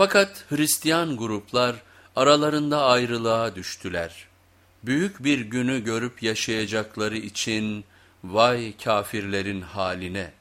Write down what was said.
Fakat Hristiyan gruplar aralarında ayrılığa düştüler. Büyük bir günü görüp yaşayacakları için vay kafirlerin haline.''